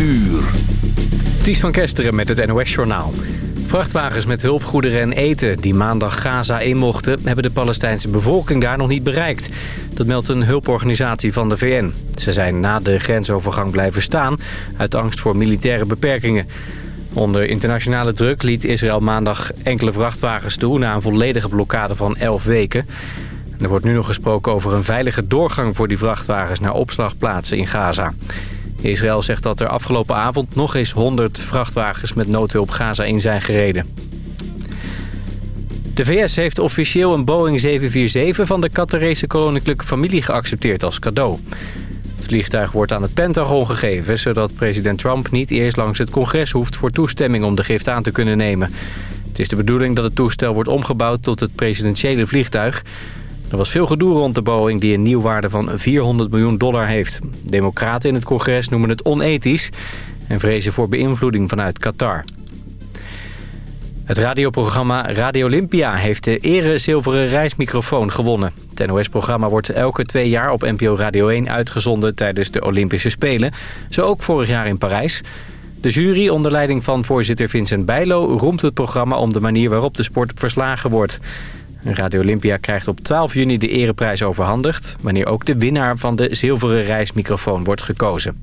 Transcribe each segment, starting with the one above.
uur. Ties van Kesteren met het NOS-journaal. Vrachtwagens met hulpgoederen en eten die maandag Gaza in mochten... hebben de Palestijnse bevolking daar nog niet bereikt. Dat meldt een hulporganisatie van de VN. Ze zijn na de grensovergang blijven staan... uit angst voor militaire beperkingen. Onder internationale druk liet Israël maandag enkele vrachtwagens toe... na een volledige blokkade van 11 weken. Er wordt nu nog gesproken over een veilige doorgang voor die vrachtwagens... naar opslagplaatsen in Gaza. Israël zegt dat er afgelopen avond nog eens 100 vrachtwagens met noodhulp Gaza in zijn gereden. De VS heeft officieel een Boeing 747 van de Qatarese koninklijke familie geaccepteerd als cadeau. Het vliegtuig wordt aan het Pentagon gegeven... zodat president Trump niet eerst langs het congres hoeft voor toestemming om de gift aan te kunnen nemen. Het is de bedoeling dat het toestel wordt omgebouwd tot het presidentiële vliegtuig... Er was veel gedoe rond de Boeing die een nieuwwaarde van 400 miljoen dollar heeft. Democraten in het congres noemen het onethisch en vrezen voor beïnvloeding vanuit Qatar. Het radioprogramma Radio Olympia heeft de ere zilveren reismicrofoon gewonnen. Het NOS-programma wordt elke twee jaar op NPO Radio 1 uitgezonden tijdens de Olympische Spelen. Zo ook vorig jaar in Parijs. De jury onder leiding van voorzitter Vincent Bijlo roemt het programma om de manier waarop de sport verslagen wordt. Radio Olympia krijgt op 12 juni de ereprijs overhandigd... wanneer ook de winnaar van de zilveren reismicrofoon wordt gekozen.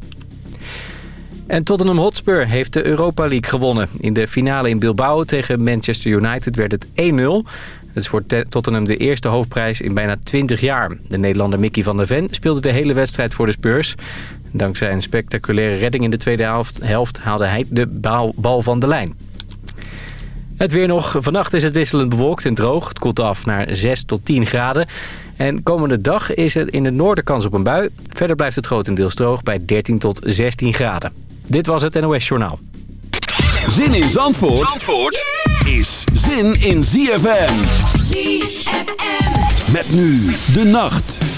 En Tottenham Hotspur heeft de Europa League gewonnen. In de finale in Bilbao tegen Manchester United werd het 1-0. Het is voor Tottenham de eerste hoofdprijs in bijna 20 jaar. De Nederlander Mickey van der Ven speelde de hele wedstrijd voor de Spurs. Dankzij een spectaculaire redding in de tweede helft haalde hij de bal van de lijn. Het weer nog. Vannacht is het wisselend bewolkt en droog. Het koelt af naar 6 tot 10 graden. En komende dag is het in het noorden kans op een bui. Verder blijft het grotendeels droog bij 13 tot 16 graden. Dit was het NOS Journaal. Zin in Zandvoort, Zandvoort is zin in ZFM. ZFM. Met nu de nacht.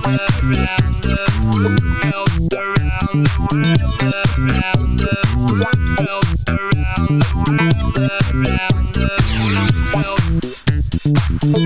Fly, I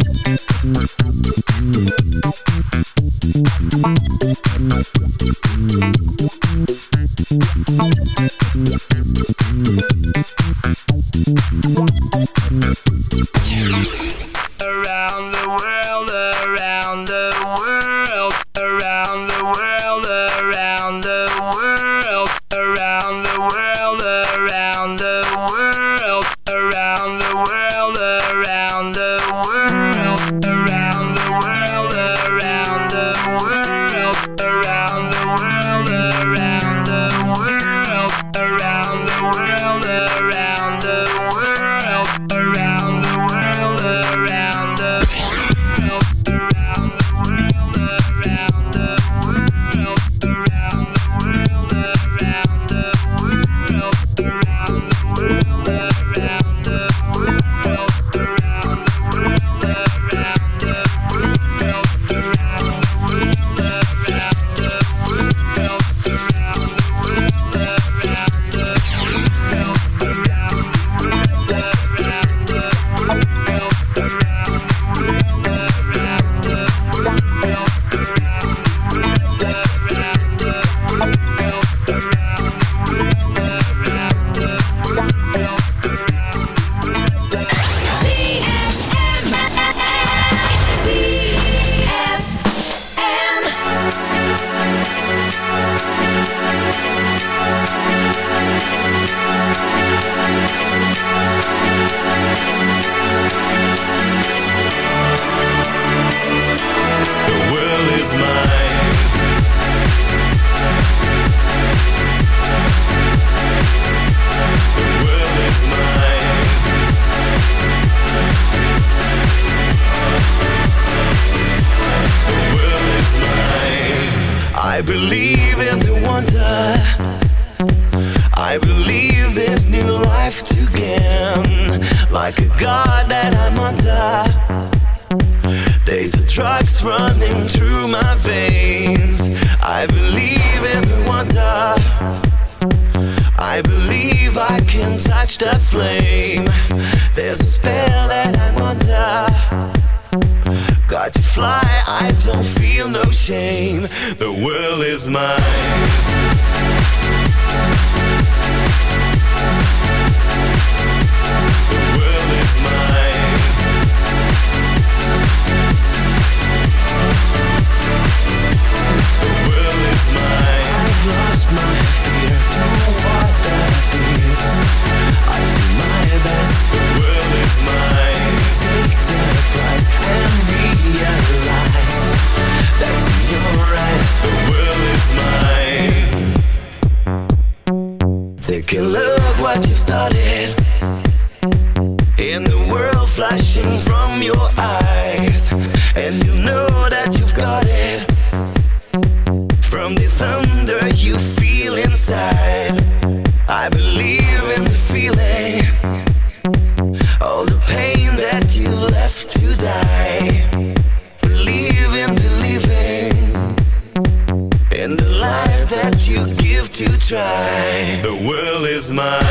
that you give to try. The world is mine.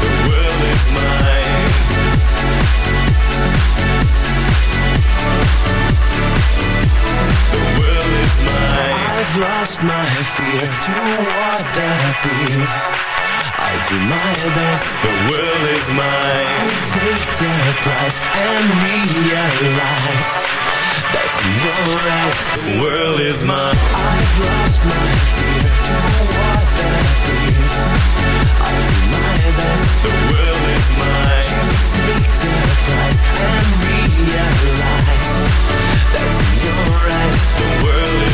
The world is mine. The world is mine. I've lost my fear to what that appears do my best, the world is mine. I Take the price and realize That's your right, the world is mine. I've lost my fear for what I do my best, the world is mine. Take the and realize your right, the world is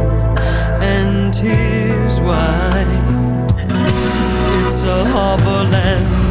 and tears why It's a harbor land.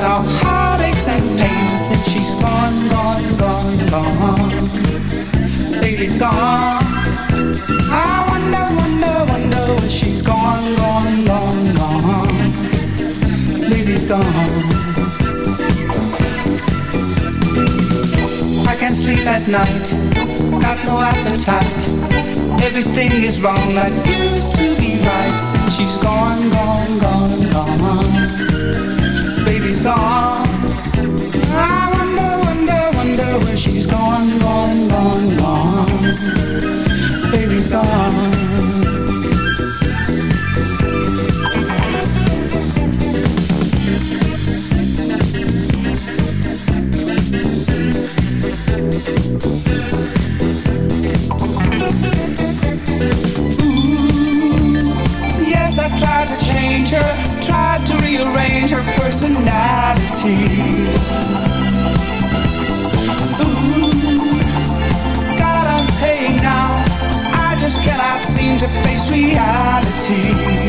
Blues I heartaches and pains since she's gone, gone, gone, gone. Baby's gone. I wonder, wonder, wonder where she's gone, gone, gone, gone. Baby's gone. I can't sleep at night, got no appetite Everything is wrong that used to be right since she's gone, gone, gone, gone. Baby's gone. I wonder, wonder, wonder where she's gone, gone, gone, gone. Baby's gone. Rearrange her personality. Ooh, God, I'm paying now. I just cannot seem to face reality.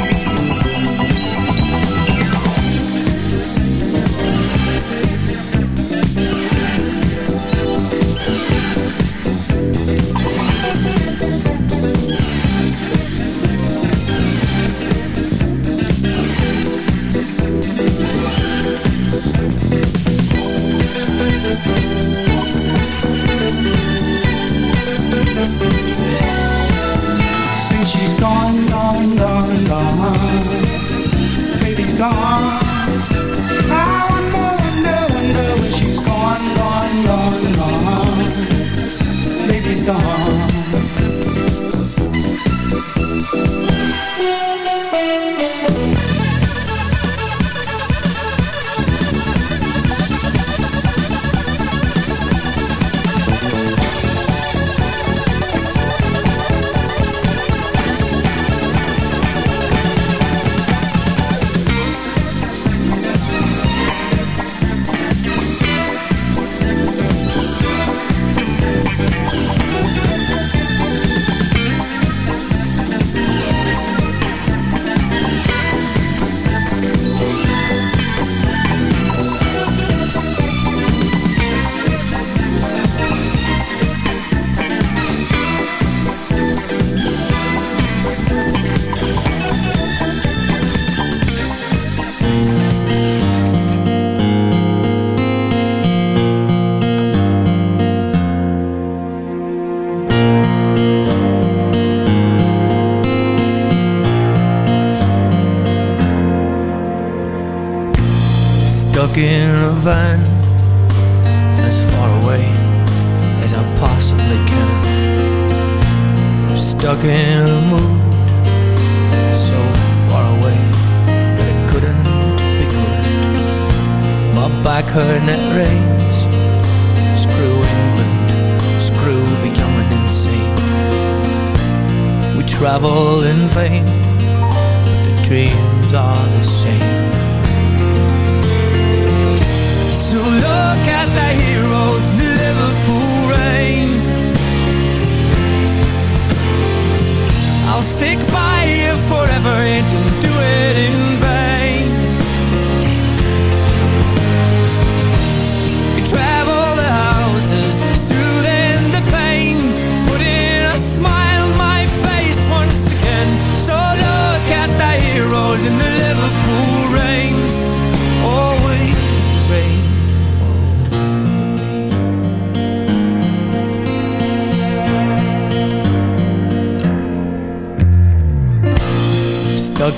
the heart. find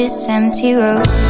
This empty road.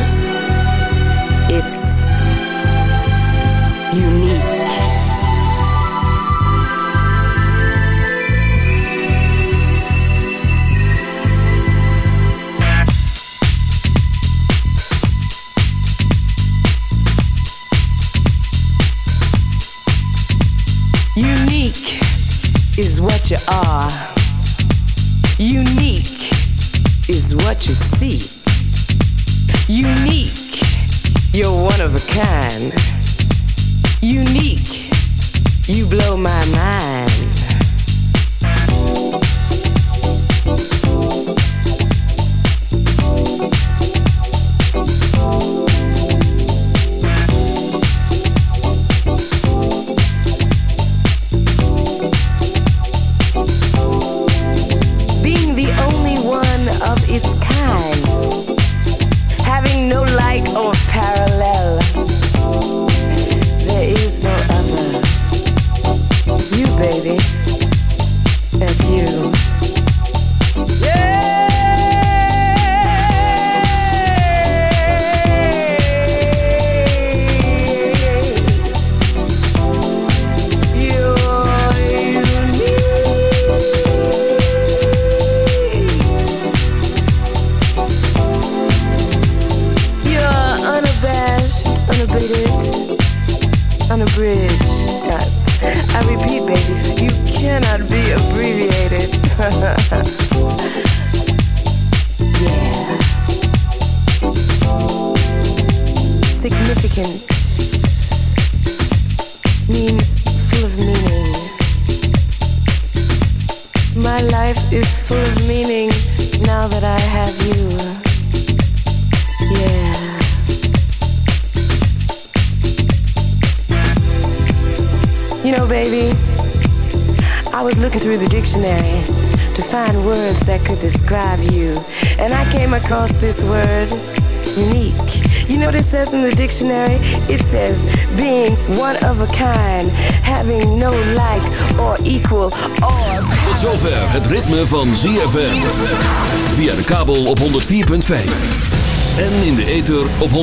see.